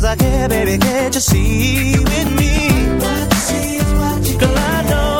Cause I care, baby, can't you see with me? What you see is what you Girl, I know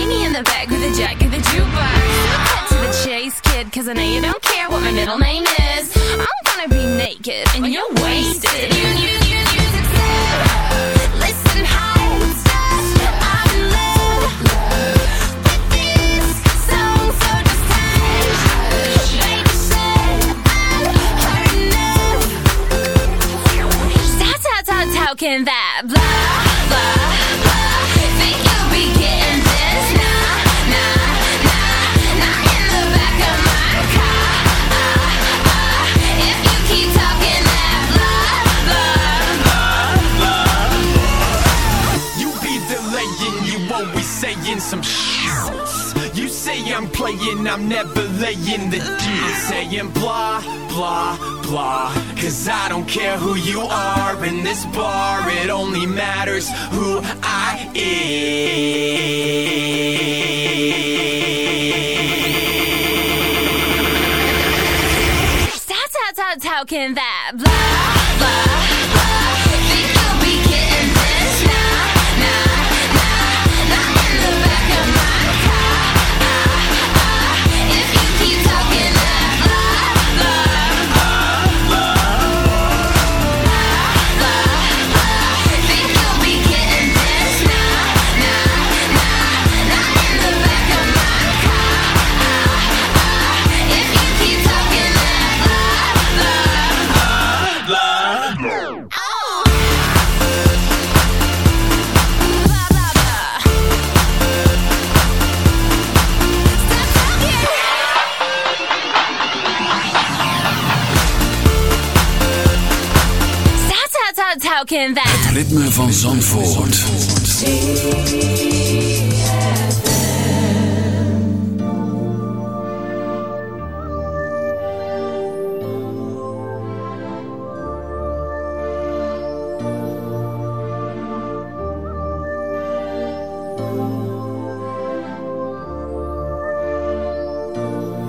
beanie in the bag with a jacket of the jukebox. Cut to the chase, kid, cause I know you don't care what my middle name is. I'm gonna be naked and you're wasted. You, you, you, I'm never laying the deed saying blah, blah, blah. Cause I don't care who you are in this bar, it only matters who I am. That's how, that's how can that blah. welke wij. Het ritme van Zandvoort.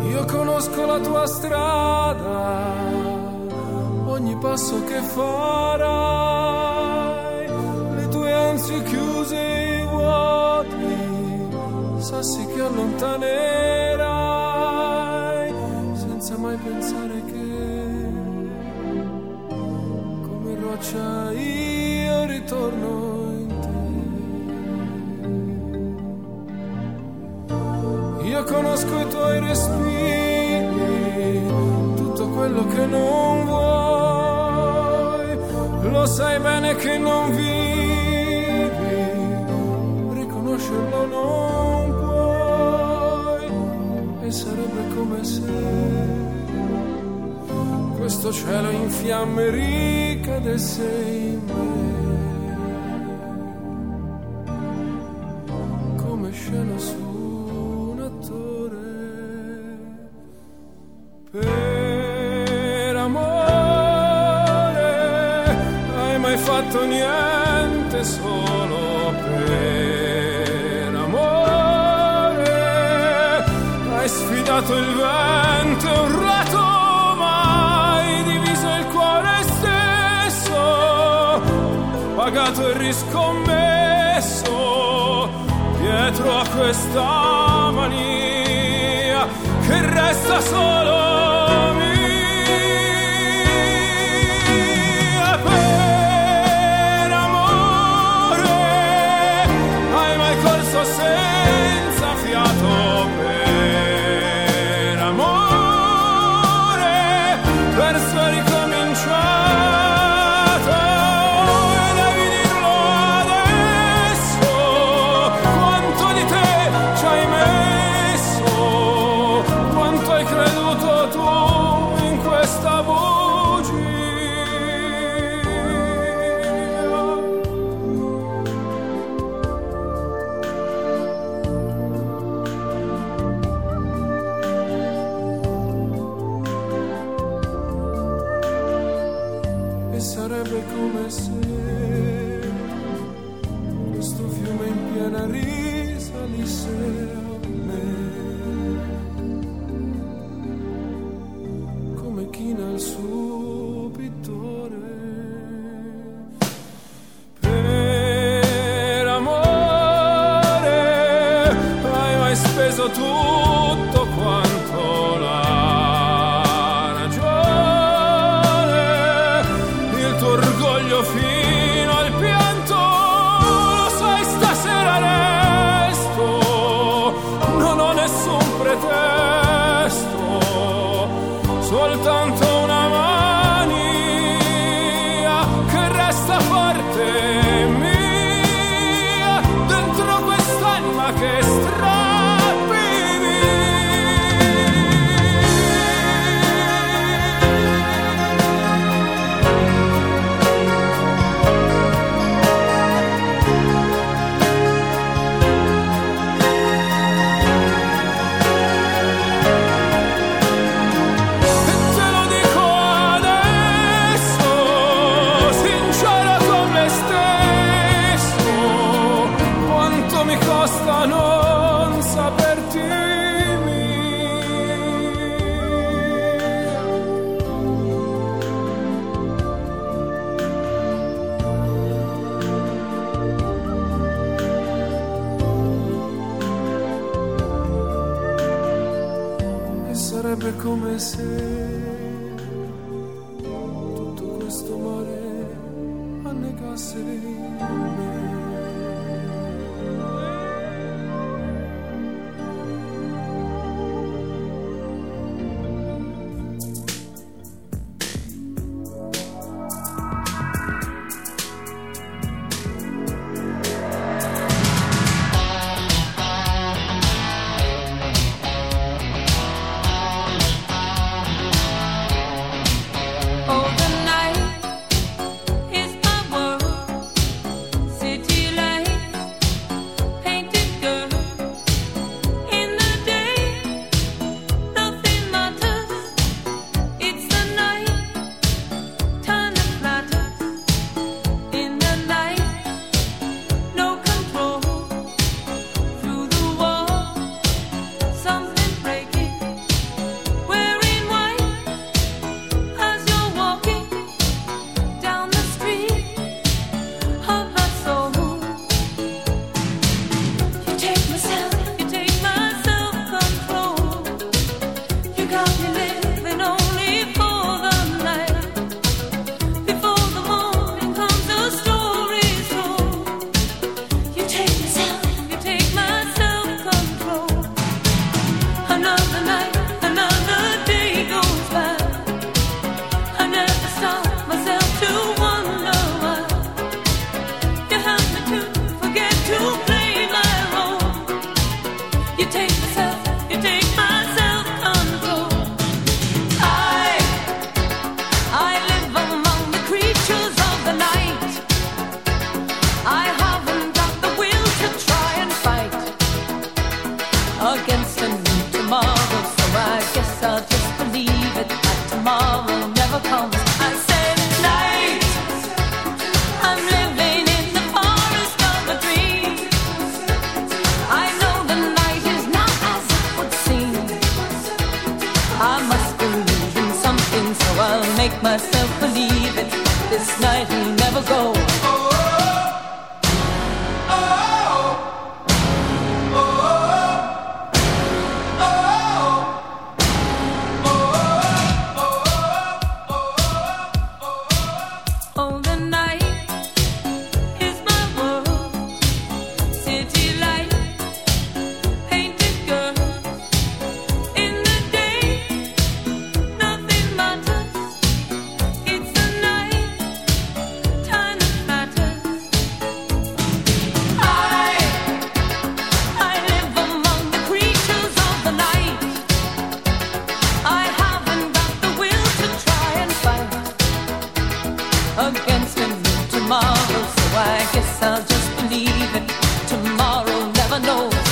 Io conosco la tua strada, ogni passo che farai luci chiuse vuoti, sassi che allontanerai senza mai pensare che come roccia io ritorno in te. Io conosco i tuoi respiri, tutto quello che non vuoi, lo sai bene che non vi come questo cielo in fiamme ricadesse in me.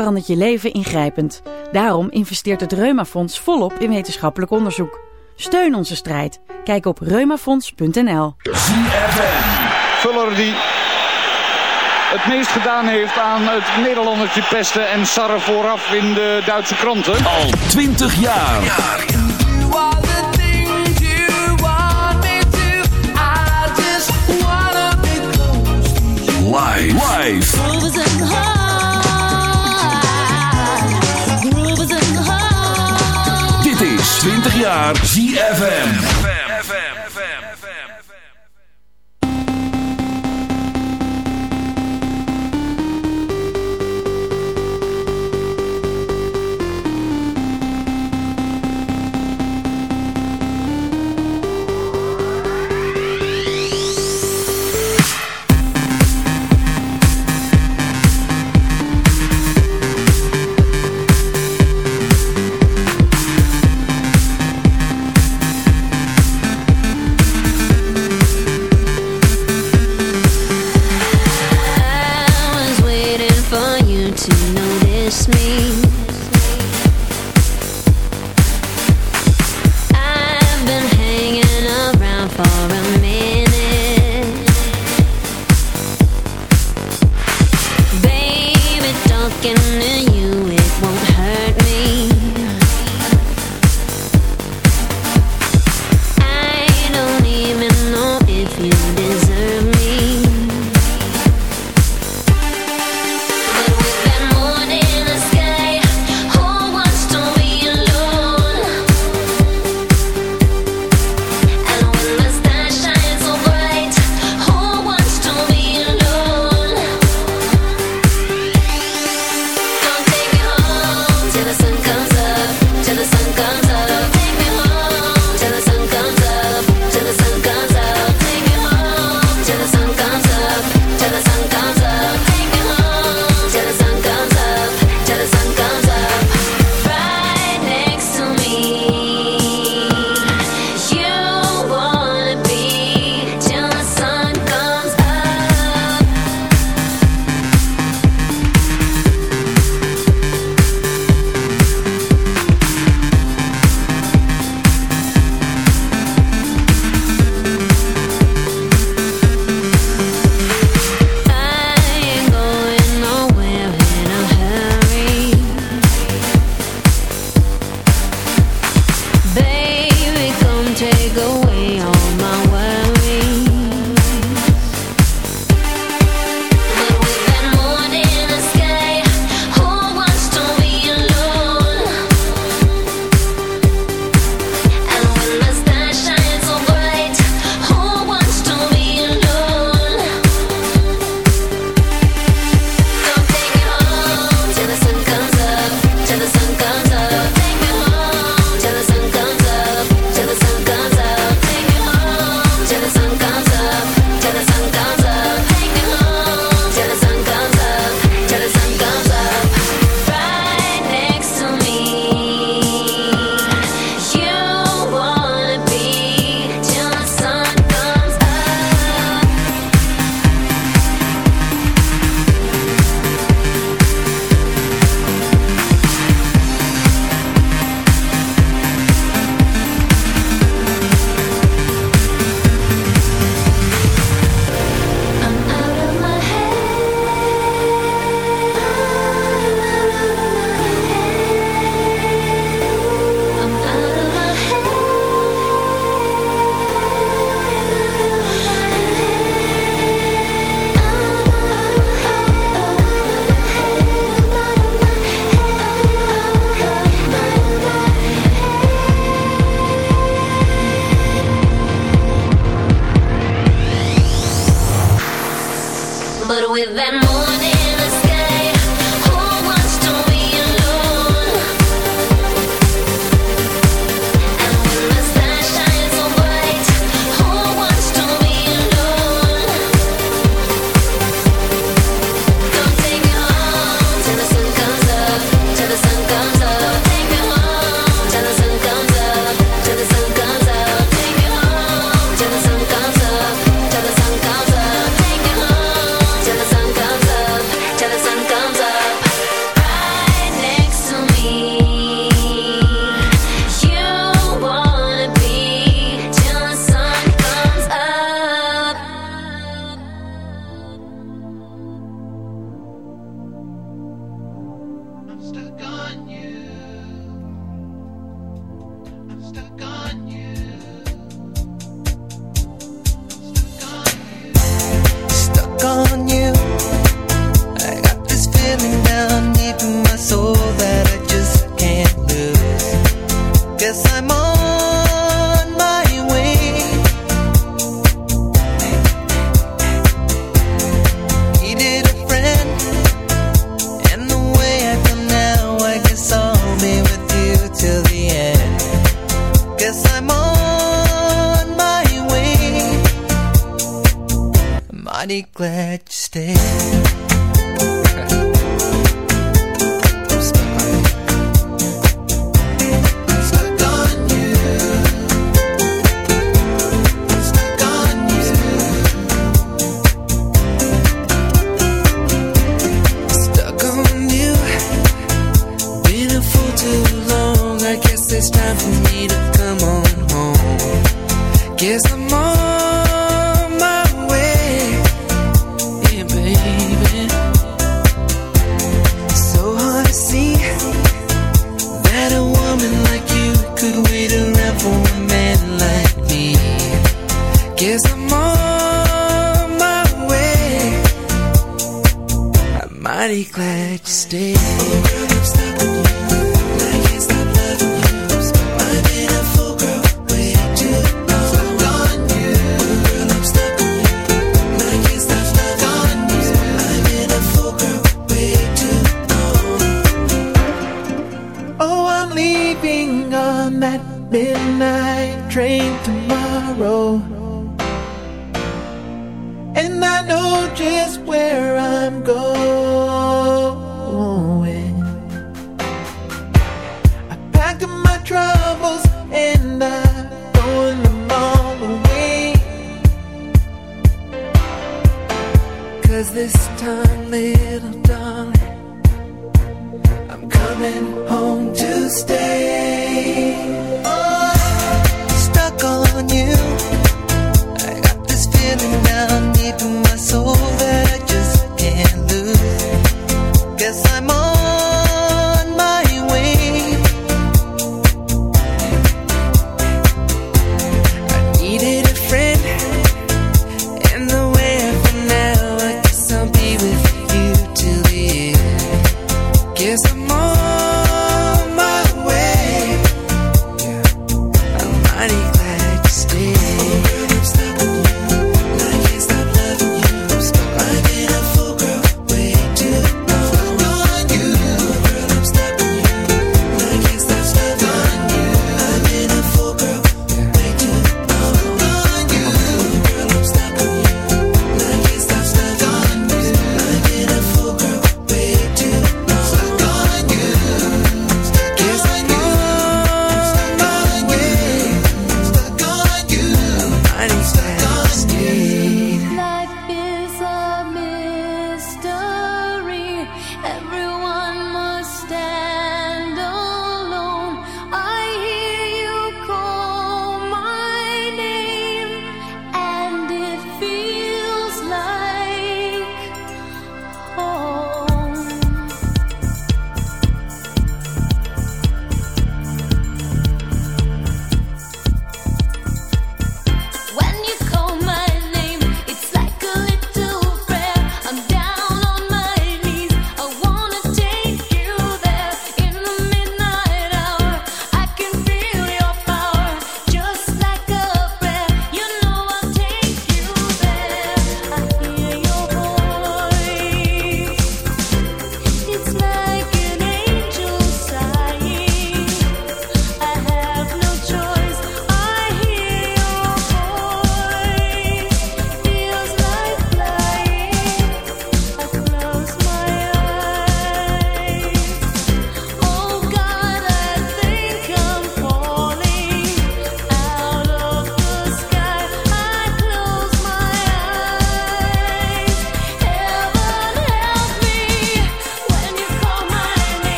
verandert je leven ingrijpend. Daarom investeert het Reumafonds volop in wetenschappelijk onderzoek. Steun onze strijd. Kijk op reumafonds.nl. Vuller die het meest gedaan heeft aan het Nederlandertje pesten en sarren vooraf in de Duitse kranten. Al 20 jaar. 20 jaar ZFM.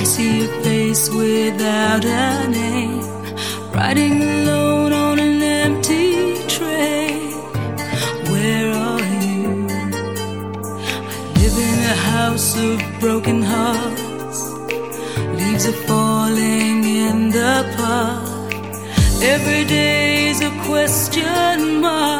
I see a face without a name, riding alone on an empty train. Where are you? I live in a house of broken hearts, leaves are falling in the park. Every day is a question mark.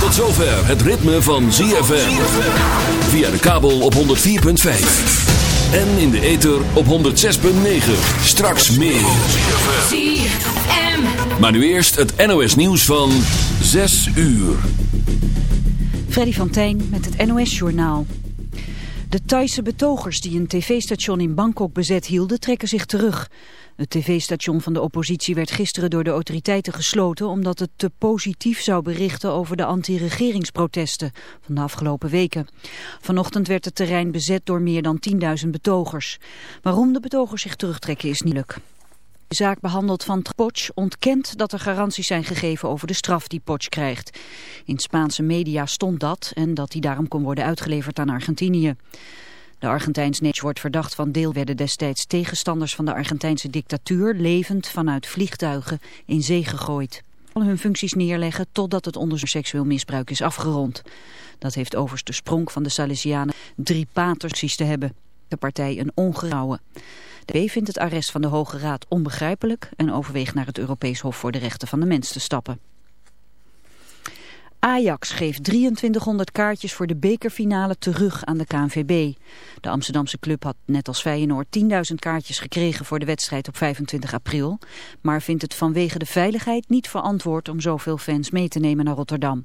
Tot zover het ritme van ZFM. Via de kabel op 104.5. En in de ether op 106.9. Straks meer. Maar nu eerst het NOS nieuws van 6 uur. Freddy van Tijn met het NOS Journaal. De Thaise betogers die een tv-station in Bangkok bezet hielden trekken zich terug. Het tv-station van de oppositie werd gisteren door de autoriteiten gesloten... omdat het te positief zou berichten over de anti-regeringsprotesten van de afgelopen weken. Vanochtend werd het terrein bezet door meer dan 10.000 betogers. Waarom de betogers zich terugtrekken is niet leuk. De zaak behandeld van Poch ontkent dat er garanties zijn gegeven over de straf die Poch krijgt. In Spaanse media stond dat en dat hij daarom kon worden uitgeleverd aan Argentinië. De Argentijns Netje wordt verdacht van deel werden destijds tegenstanders van de Argentijnse dictatuur levend vanuit vliegtuigen in zee gegooid. Al hun functies neerleggen totdat het onderzoek seksueel misbruik is afgerond. Dat heeft overste Spronk van de Salesianen drie paters te hebben. De partij een ongerouwe. De B vindt het arrest van de Hoge Raad onbegrijpelijk en overweegt naar het Europees Hof voor de Rechten van de Mens te stappen. Ajax geeft 2300 kaartjes voor de bekerfinale terug aan de KNVB. De Amsterdamse club had net als Feyenoord 10.000 kaartjes gekregen voor de wedstrijd op 25 april, maar vindt het vanwege de veiligheid niet verantwoord om zoveel fans mee te nemen naar Rotterdam.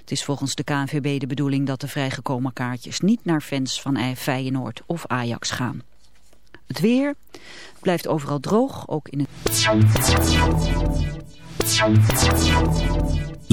Het is volgens de KNVB de bedoeling dat de vrijgekomen kaartjes niet naar fans van Feyenoord of Ajax gaan. Het weer blijft overal droog, ook in het...